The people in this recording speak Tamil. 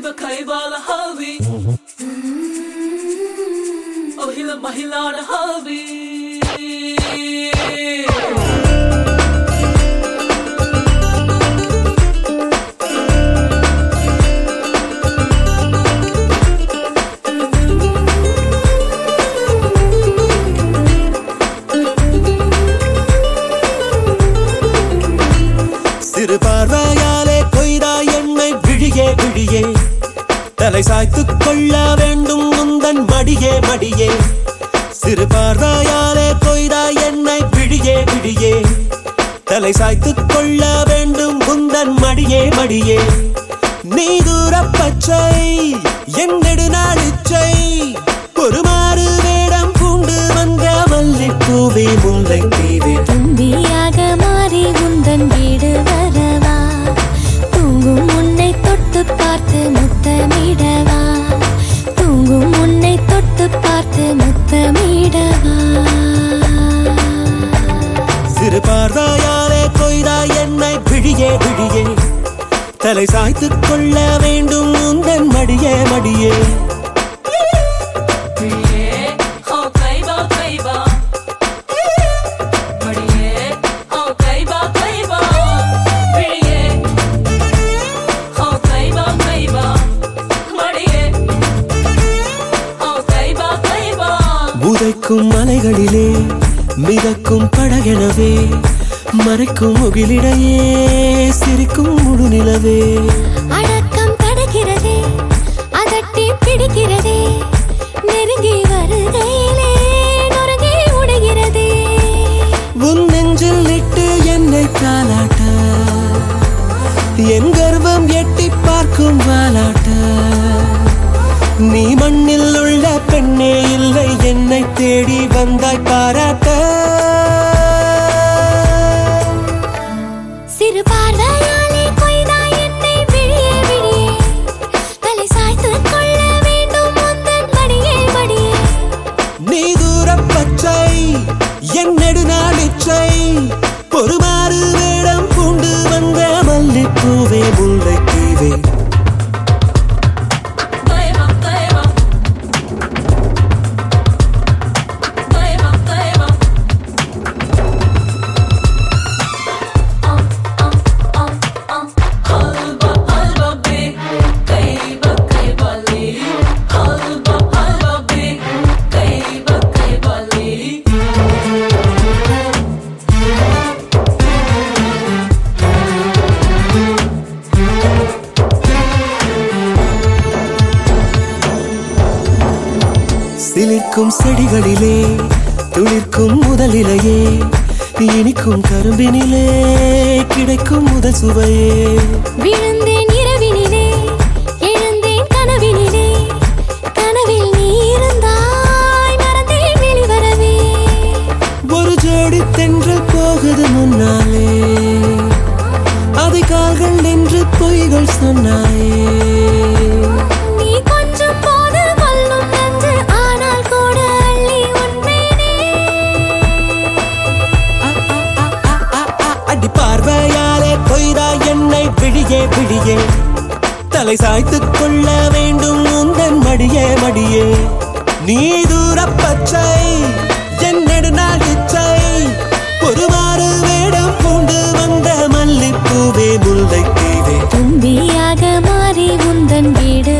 بكايبة على حالي وهلا ما هلا على حالي சிறு பார்வையாலே கொய்தா என்னை விழியே விழியே தலை சாய்த்து கொள்ள வேண்டும் முந்தன் மடியே மடியே சிறு பார்வையாலே கொய்தா என்னை பிடியே பிடியே தலை சாய்த்து கொள்ள வேண்டும் முந்தன் மடியே மடியே. நீ தூர பச்சை என் பார்வையாலே கொய்தாய் என்னை பிழியே பிழியே தலை சாய்த்து கொள்ள வேண்டும் உந்தன் மடியே மடியே. உதைக்கும் மலைகளிலே மிதக்கும் படகெனவே மறைக்கும் முகிலிடையே சிரிக்கும் முழுநிலவே. அடக்கம் தடுக்கிறதே அதட்டி பிடிக்கிறதே நெருங்கி வருகையிலே நொறுங்கி உடைகிறதே. உன் நெஞ்சில் இட்டு என்னை தாலாட்ட என் கர்வம் எட்டி பார்க்கும் வாலாட்ட நீ மண்ணில் உள்ள பெண்ணே இல்லை என்னை தேடி வந்தாய் பாராட்ட. சிலிர்க்கும் செடிகளிலே துளிர்க்கும் முதலிலேயே இனிக்கும் கரும்பினிலே கிடைக்கும் முதல் சுவையே. விழுந்தேன் இரவினிலே எழுந்தேன் கனவினிலே கனவில் நீ இருந்தாய் மறந்தேன் வெளிவரவே. ஒரு ஜோடி தென்றல் போகுது முன்னாலே அதை கால்கள் நின்று பொய்கள் சொன்னாயே. யாரே கொய்தா என்னை பிடியே பிடியே தலை சாய்த்துக் கொள்ள வேண்டும் உந்தன் மடியே மடியே. நீ தூர பச்சை என் நெடுநாள் இச்சை. ஒருமாறு வேடம் பூண்டு வந்த மல்லிப்பூவே முல்லை தீவே தும்பியாக மாறி உந்தன் வீடு